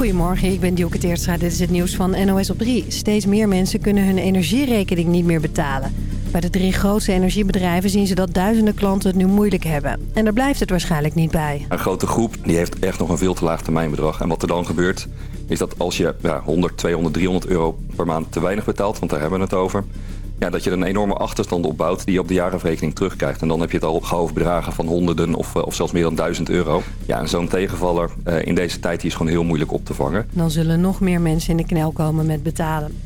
Goedemorgen, ik ben Dielke Teertstra. Dit is het nieuws van NOS op 3. Steeds meer mensen kunnen hun energierekening niet meer betalen. Bij de drie grootste energiebedrijven zien ze dat duizenden klanten het nu moeilijk hebben. En daar blijft het waarschijnlijk niet bij. Een grote groep die heeft echt nog een veel te laag termijnbedrag. En wat er dan gebeurt is dat als je ja, 100, 200, 300 euro per maand te weinig betaalt... want daar hebben we het over... Ja, dat je een enorme achterstand opbouwt die je op de jaarrekening terugkrijgt. En dan heb je het al gauw bedragen van honderden of, eh, of zelfs meer dan duizend euro. Ja, en zo'n tegenvaller uh, in deze tijd die is gewoon heel moeilijk op te vangen. Dan zullen nog meer mensen in de knel komen met betalen.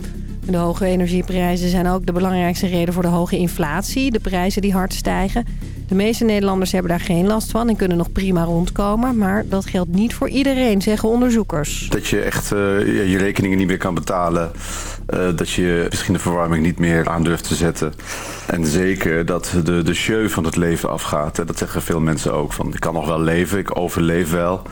De hoge energieprijzen zijn ook de belangrijkste reden voor de hoge inflatie. De prijzen die hard stijgen. De meeste Nederlanders hebben daar geen last van en kunnen nog prima rondkomen. Maar dat geldt niet voor iedereen, zeggen onderzoekers. Dat je echt uh, je rekeningen niet meer kan betalen. Uh, dat je misschien de verwarming niet meer aan durft te zetten. En zeker dat de, de van het leven afgaat. Dat zeggen veel mensen ook. Van, ik kan nog wel leven, ik overleef wel.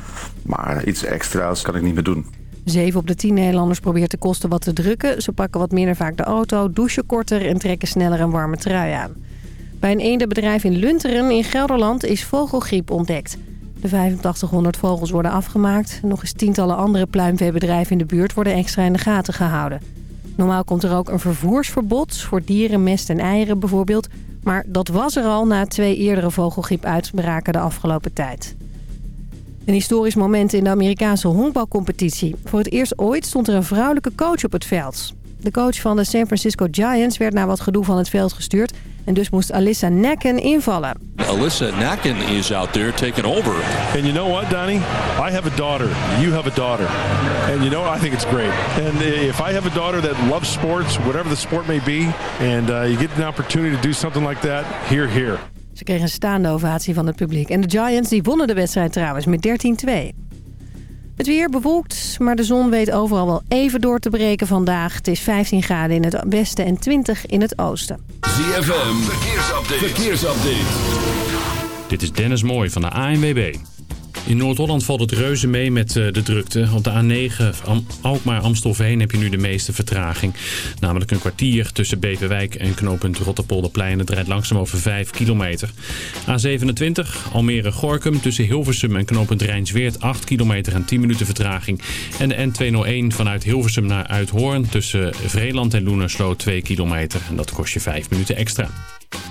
Maar iets extra's kan ik niet meer doen. Zeven op de tien Nederlanders probeert de kosten wat te drukken. Ze pakken wat minder vaak de auto, douchen korter en trekken sneller een warme trui aan. Bij een eendenbedrijf in Lunteren in Gelderland is vogelgriep ontdekt. De 8500 vogels worden afgemaakt. Nog eens tientallen andere pluimveebedrijven in de buurt worden extra in de gaten gehouden. Normaal komt er ook een vervoersverbod voor dieren, mest en eieren bijvoorbeeld. Maar dat was er al na twee eerdere vogelgriepuitbraken de afgelopen tijd. Een historisch moment in de Amerikaanse honkbalcompetitie. Voor het eerst ooit stond er een vrouwelijke coach op het veld. De coach van de San Francisco Giants werd na wat gedoe van het veld gestuurd... en dus moest Alyssa Nakken invallen. Alyssa Nakken is out there taking over. And you know what, Donnie? I have a daughter. You have a daughter. And you know, I think it's great. And if I have a daughter that loves sports, whatever the sport may be... and uh, you get an opportunity to do something like that, here, here. Ze kregen een staande ovatie van het publiek. En de Giants die wonnen de wedstrijd trouwens met 13-2. Het weer bewolkt, maar de zon weet overal wel even door te breken vandaag. Het is 15 graden in het westen en 20 in het oosten. ZFM, verkeersupdate. verkeersupdate. Dit is Dennis Mooij van de ANWB. In Noord-Holland valt het reuze mee met eh, de drukte. Op de A9 Alkmaar-Amstelveen heb je nu de meeste vertraging. Namelijk een kwartier tussen Beverwijk en knooppunt Rotterpolderplein. Het rijdt langzaam over 5 kilometer. A27 Almere-Gorkum tussen Hilversum en knooppunt Rijnsweert 8 kilometer en 10 minuten vertraging. En de N201 vanuit Hilversum naar Uithoorn tussen Vreeland en Loenersloot 2 kilometer. En dat kost je 5 minuten extra.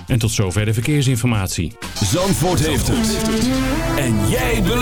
En tot zover de verkeersinformatie. Zandvoort heeft het. En jij beleeft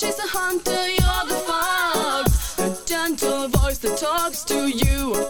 she's a hunter, you're the fox. A gentle voice that talks to you.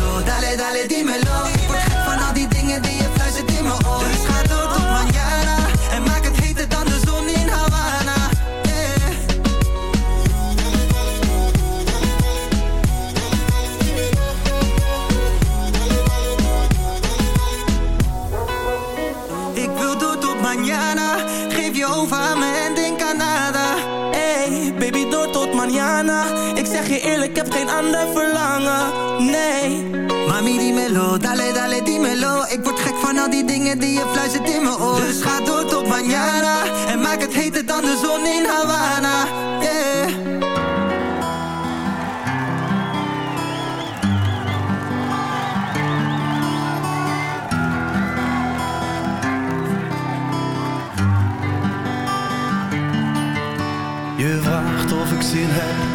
nee. Mami, dímelo, dale, dale, dímelo Ik word gek van al die dingen die je fluistert in mijn oor. Dus ga door tot mañana En maak het heter dan de zon in Havana,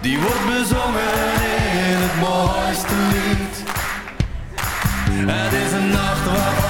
die wordt bezongen in het mooiste lied. Het is een nacht waarop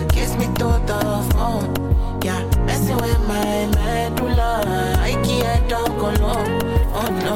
kiss me to the phone. Yeah, messing with my medulla. I can't talk alone. Oh no,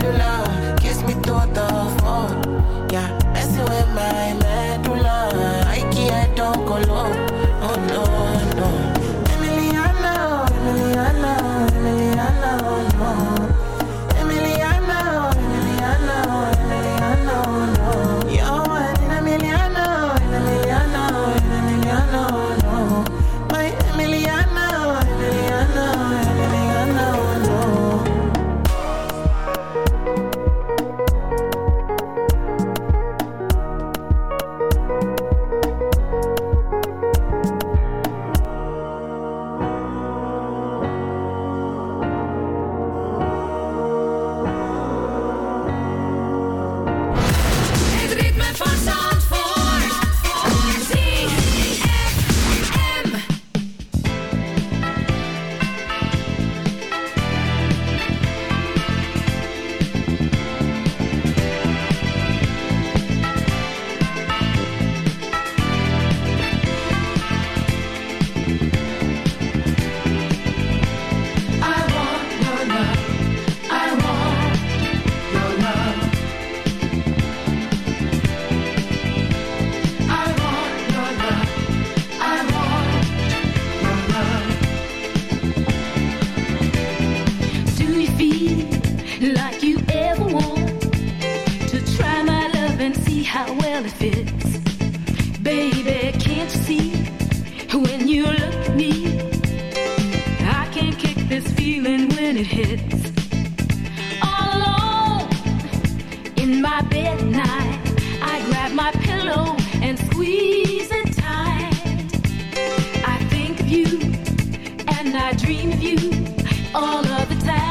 and I dream of you all of the time.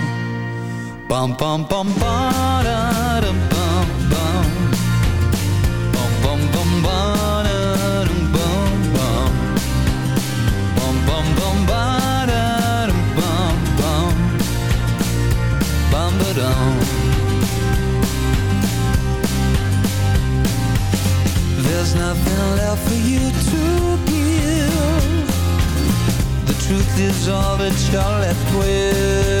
Bum bum bum ba da dum bum bum. Bum bum bum ba bum bum. Bum bum bum bum bum. Bum. There's nothing left for you to give. The truth is all that you're left with.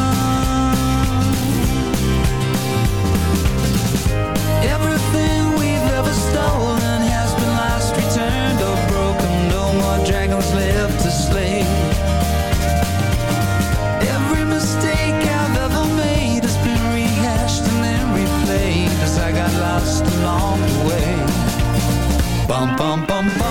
Bum bum bum ba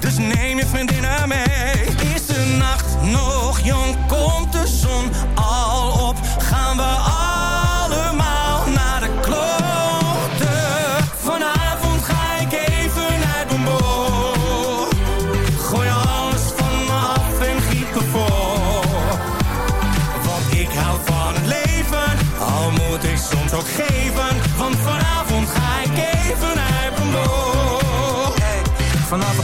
Dus neem je vriendinnen mee. Is de nacht nog jong? Komt de zon al op? Gaan we allemaal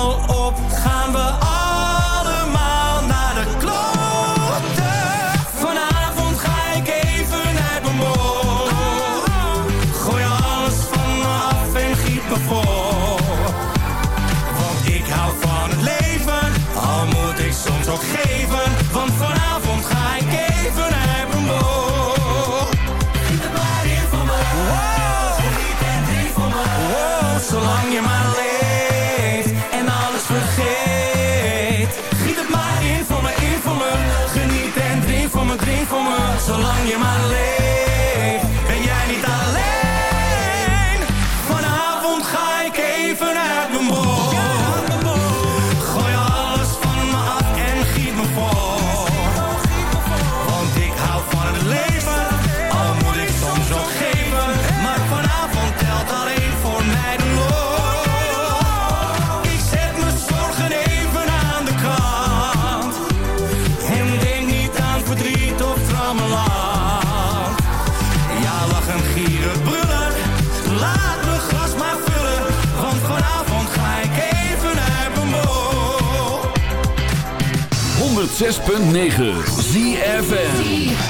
al op, gaan we allemaal 106.9 ZFM.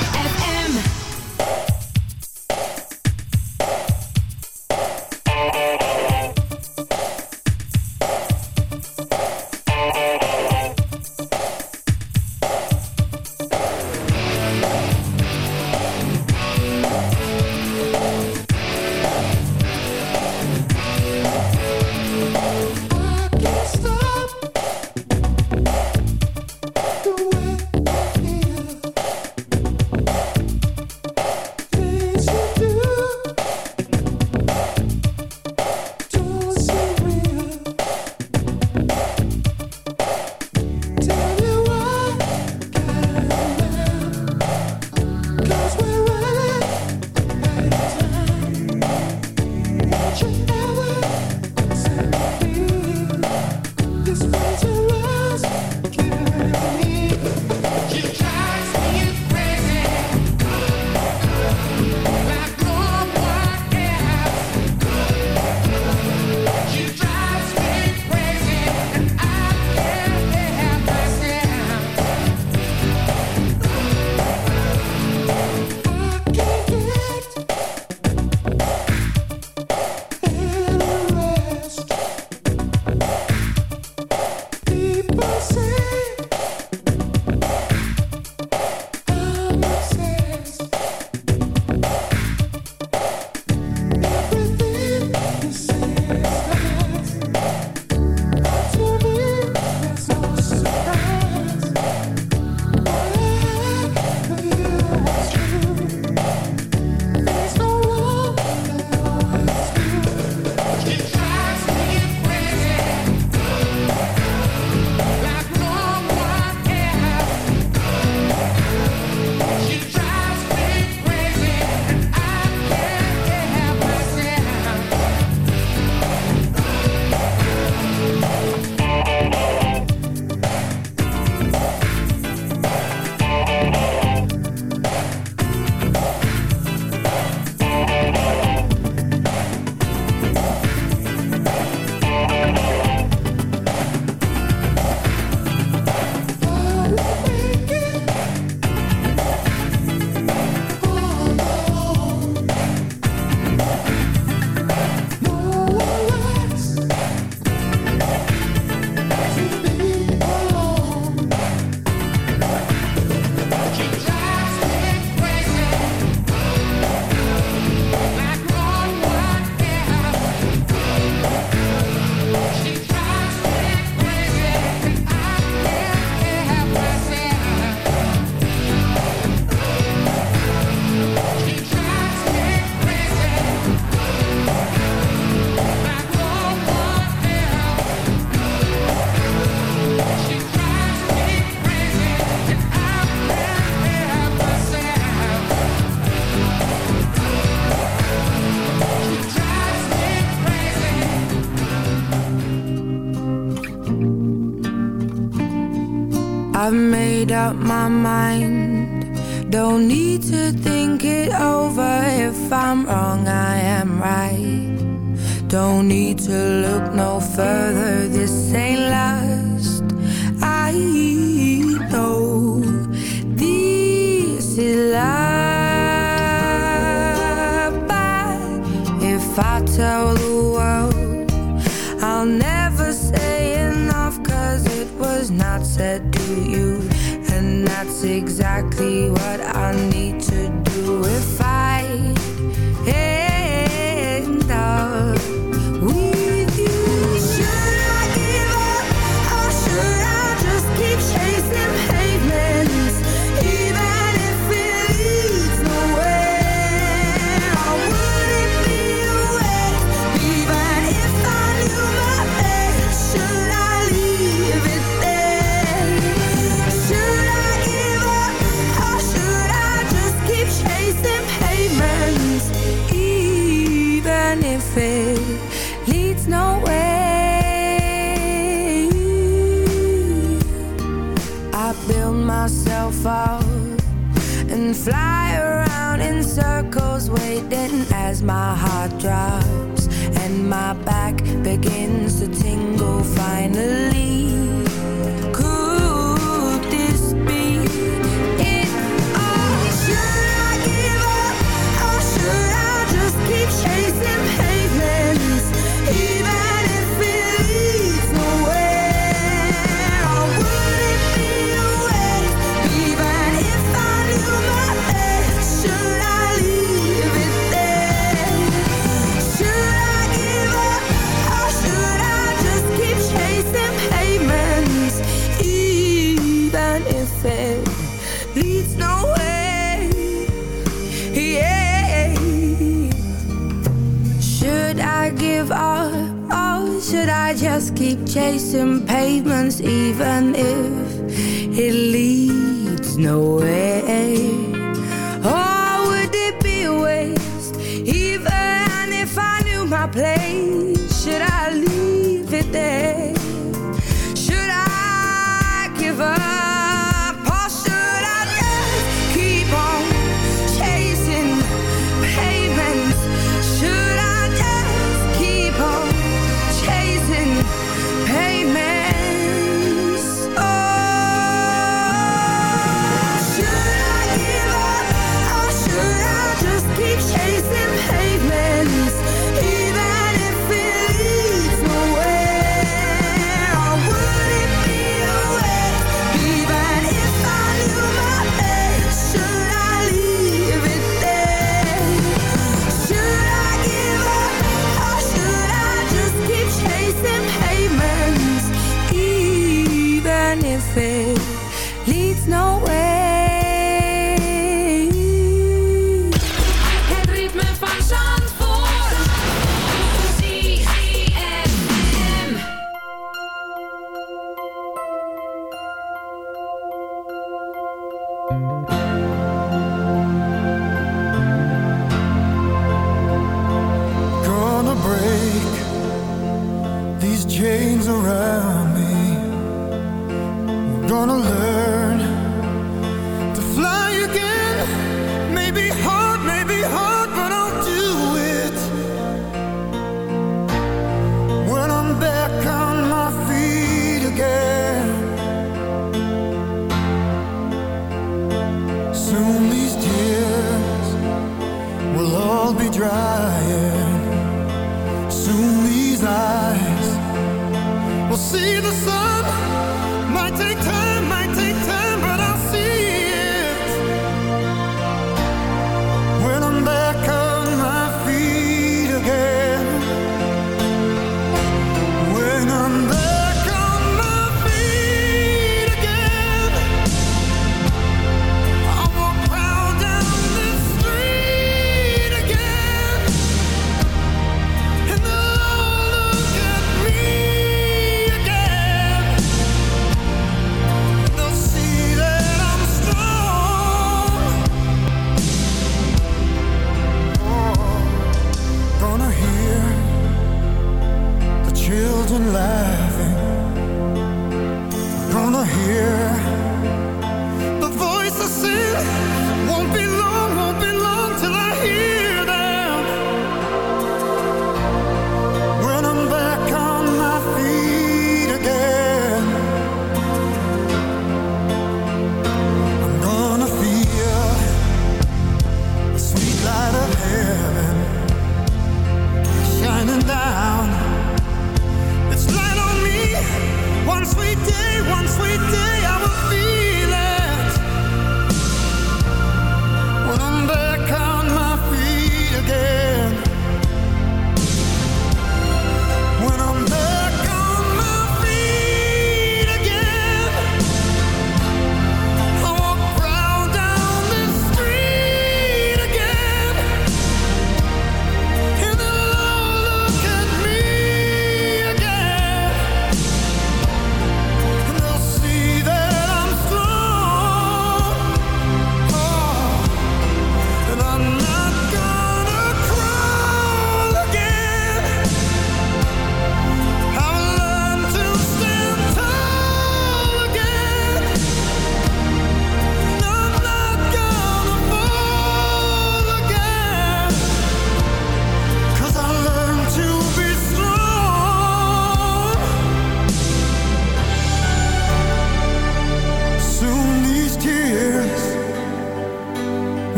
my mind. Don't need to think it over if I'm wrong.